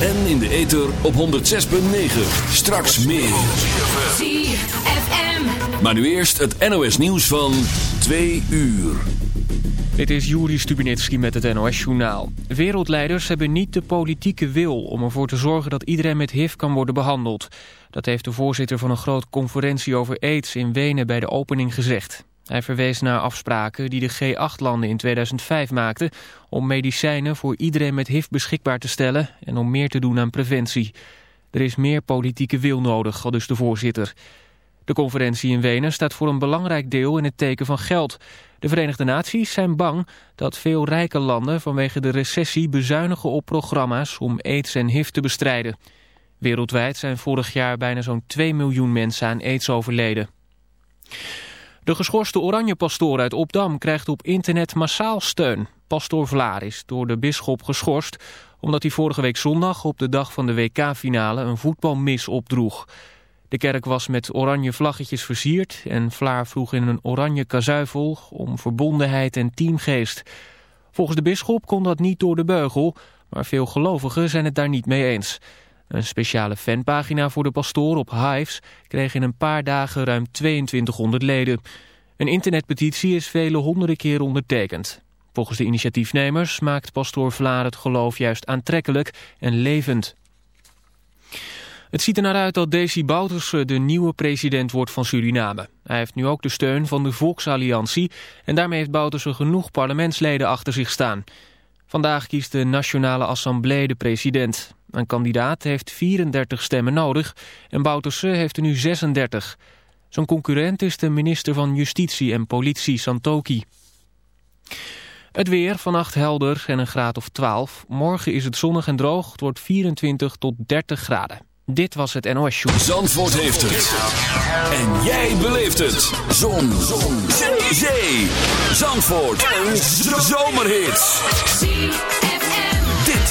En in de ether op 106.9. Straks meer. ZFM. Maar nu eerst het NOS nieuws van 2 uur. Dit is Juri Stubinitski met het NOS-journaal. Wereldleiders hebben niet de politieke wil om ervoor te zorgen dat iedereen met HIV kan worden behandeld. Dat heeft de voorzitter van een grote conferentie over AIDS in Wenen bij de opening gezegd. Hij verwees naar afspraken die de G8-landen in 2005 maakten... om medicijnen voor iedereen met HIV beschikbaar te stellen... en om meer te doen aan preventie. Er is meer politieke wil nodig, al dus de voorzitter. De conferentie in Wenen staat voor een belangrijk deel in het teken van geld. De Verenigde Naties zijn bang dat veel rijke landen vanwege de recessie bezuinigen op programma's om aids en HIV te bestrijden. Wereldwijd zijn vorig jaar bijna zo'n 2 miljoen mensen aan aids overleden. De geschorste Oranje-pastoor uit Opdam krijgt op internet massaal steun. Pastoor Vlaar is door de bisschop geschorst... omdat hij vorige week zondag op de dag van de WK-finale een voetbalmis opdroeg. De kerk was met oranje vlaggetjes versierd... en Vlaar vroeg in een oranje kazuivel om verbondenheid en teamgeest. Volgens de bisschop kon dat niet door de beugel... maar veel gelovigen zijn het daar niet mee eens... Een speciale fanpagina voor de pastoor op Hives kreeg in een paar dagen ruim 2200 leden. Een internetpetitie is vele honderden keer ondertekend. Volgens de initiatiefnemers maakt pastoor Vlaar het geloof juist aantrekkelijk en levend. Het ziet er naar uit dat Desi Bouterse de nieuwe president wordt van Suriname. Hij heeft nu ook de steun van de Volksalliantie en daarmee heeft Bouterse genoeg parlementsleden achter zich staan. Vandaag kiest de Nationale Assemblée de president. Een kandidaat heeft 34 stemmen nodig en Bouterse heeft er nu 36. Zijn concurrent is de minister van Justitie en Politie Santoki. Het weer, vannacht helder en een graad of 12. Morgen is het zonnig en droog. Het wordt 24 tot 30 graden. Dit was het NOS Show. Zandvoort heeft het. En jij beleeft het. Zon. Zon. Zee. Zandvoort. Een zomerhit.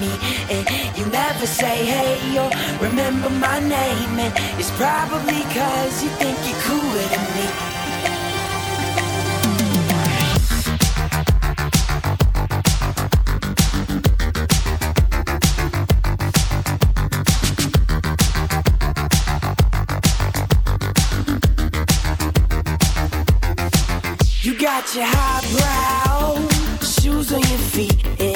me. And you never say hey or remember my name, and it's probably cause you think you're cooler than me. You got your highbrow shoes on your feet, eh?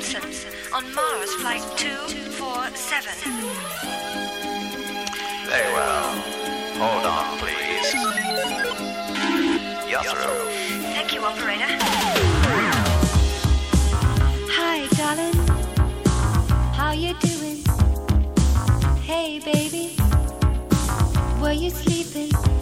Johnson on Mars Flight 247. Very well. Hold on, please. Yasro. Thank you, operator. Hi, darling. How you doing? Hey, baby. Were you sleeping?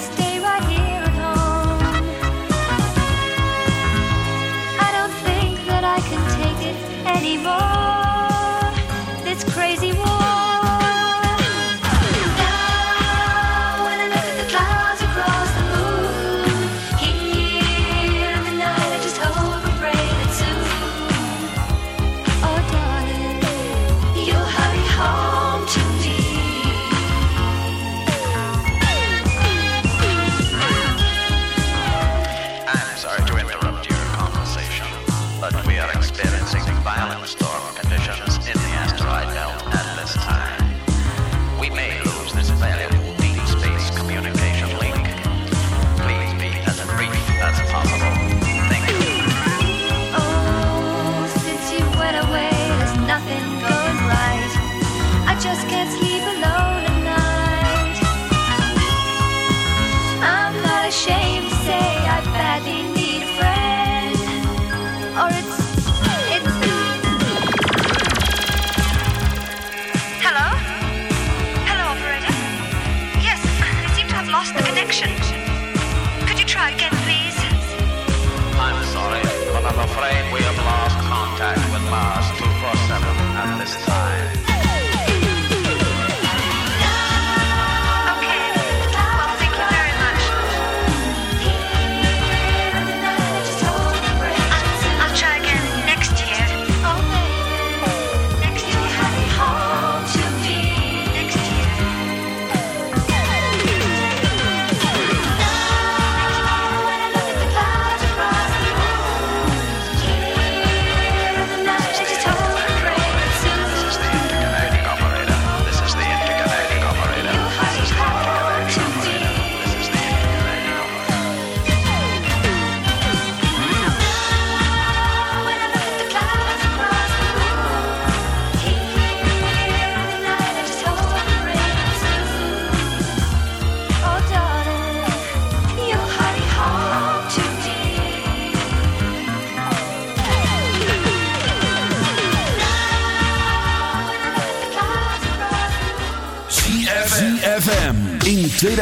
stay.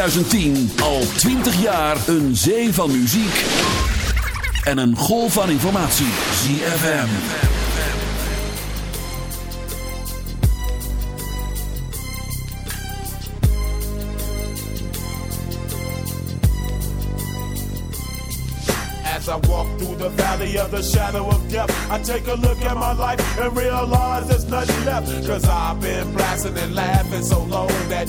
2010 al 20 jaar een zee van muziek en een golf van informatie. ZFM. As I walk through the valley of the shadow of death, I take a look at my life and realize there's nothing left. Cause I've been blasting and laughing so long that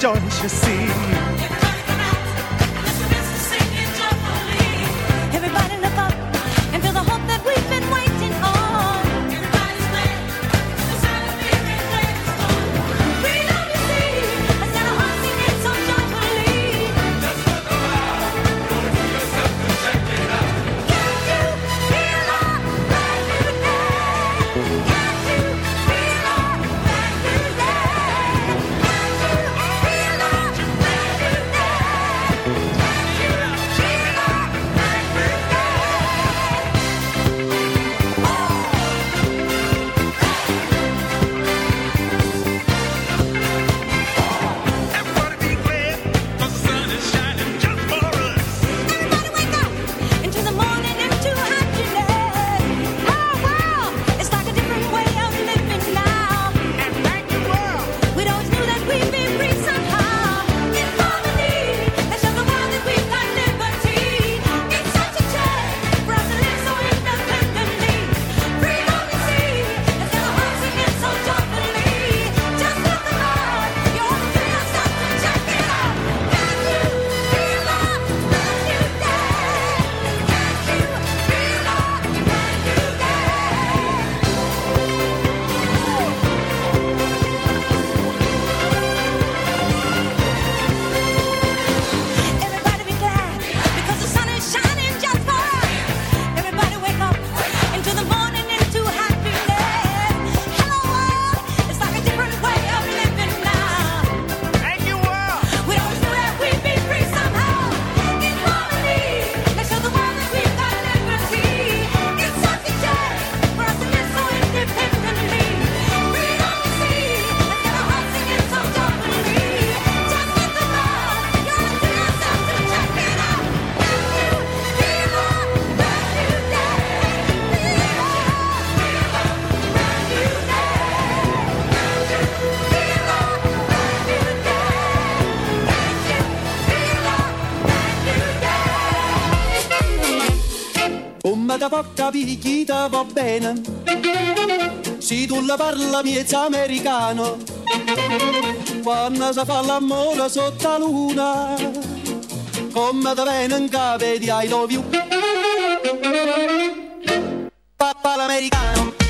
don't you see? da poca picchita va bene. Se tu la parla miezza americano, quando si fa l'amore sotto la luna, come da venen di I love you. Papà l'americano.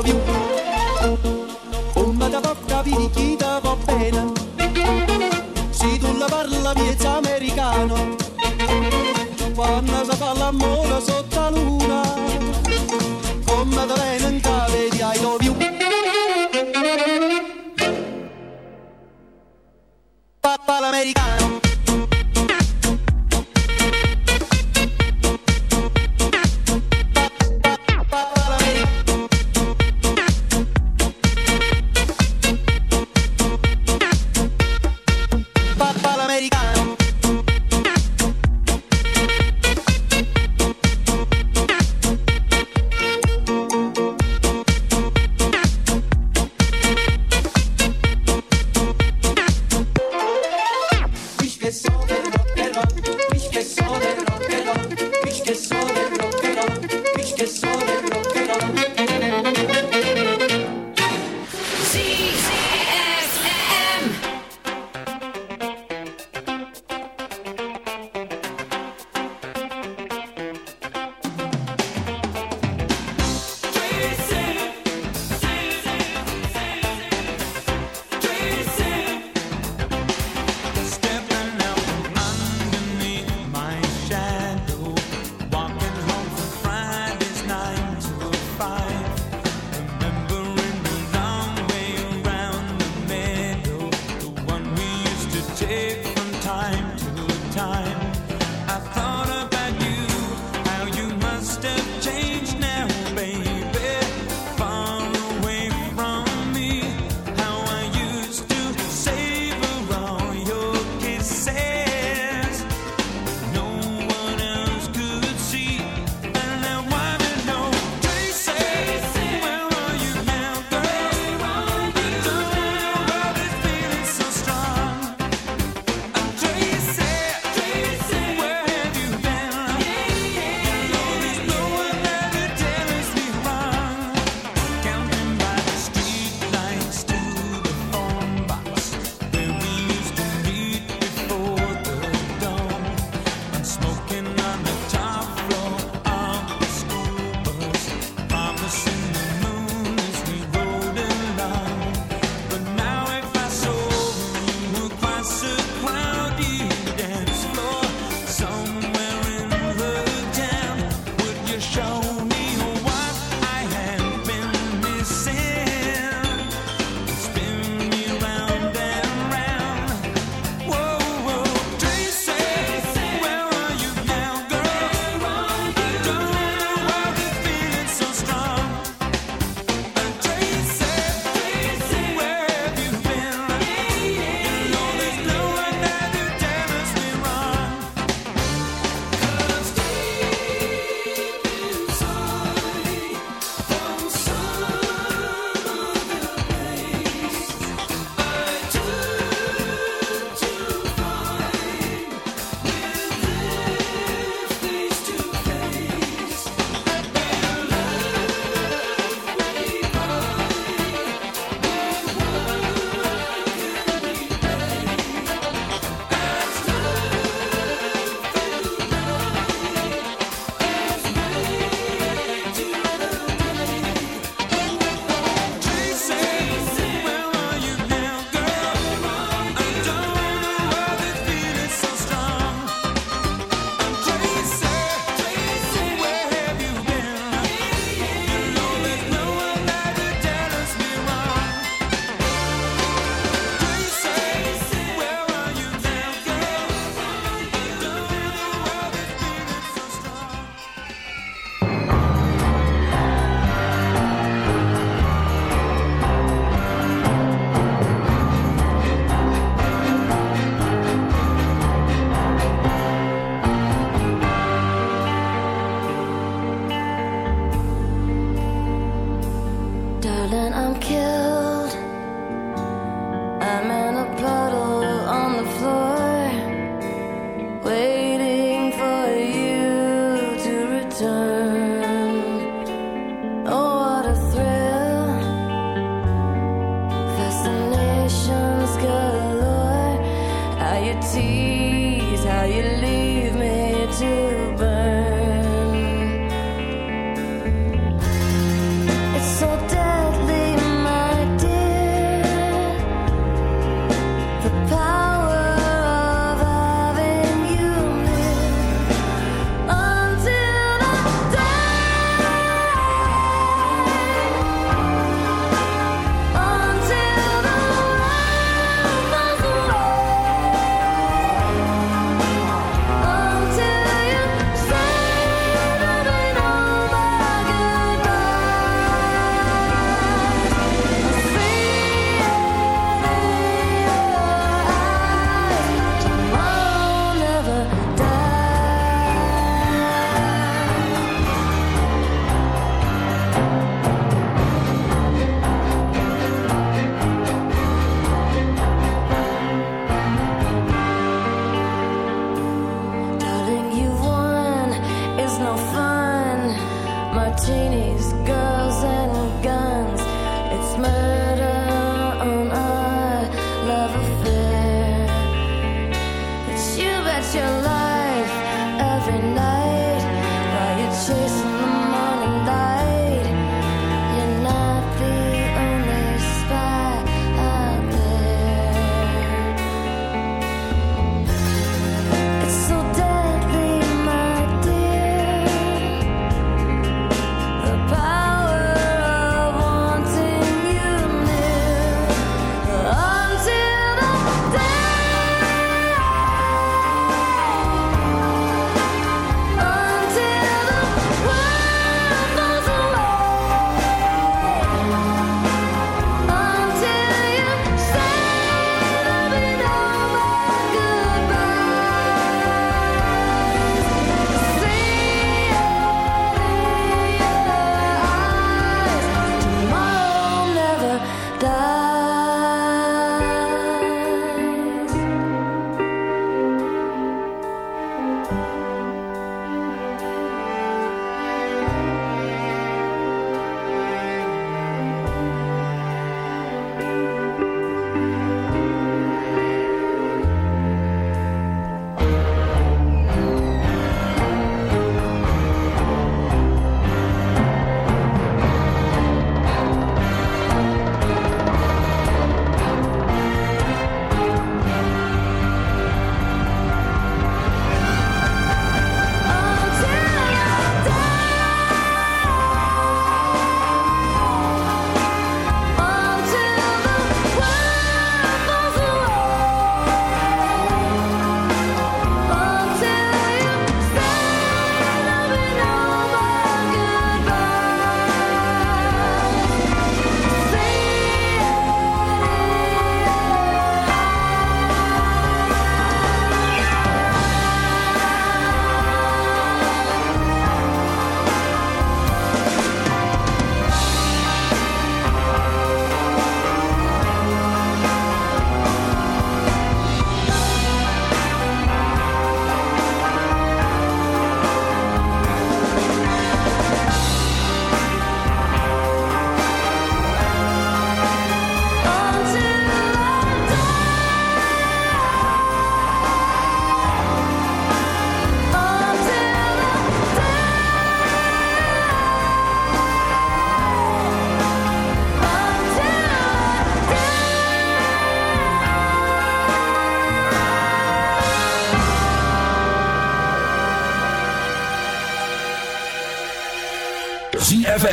trovi Come da porta vini chi da va bene Si tu la parla viezza americano. Quando si fa l'amore sotto la luna Come da bene in cave di I love you Papa l'americano.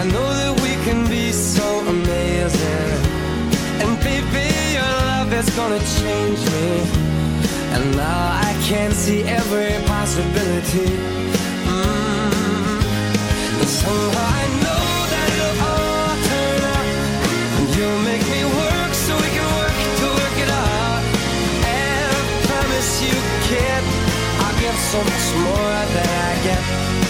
I know that we can be so amazing. And baby, your love is gonna change me. And now I can see every possibility. Mm. And somehow I know that it'll turn you'll make me work so we can work to work it out. I promise you, I'll give so much more than I get.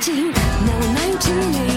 19, now 19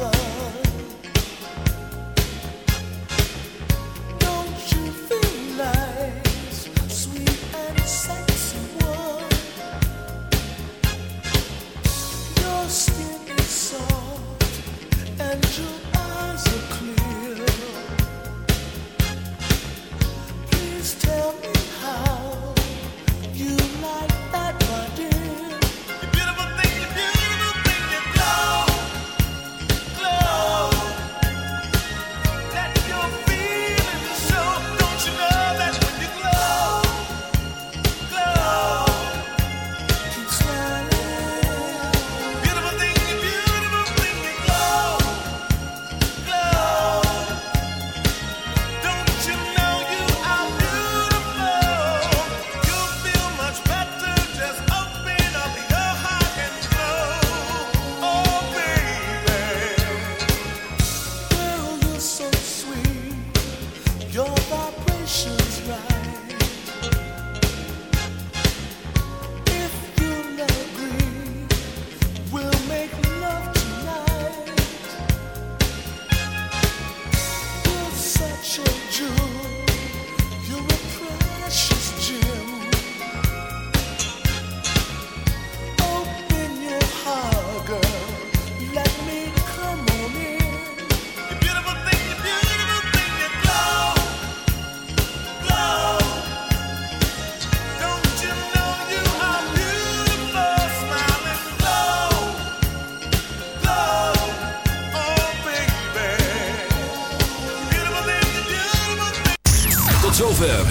suffer.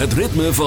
Het ritme van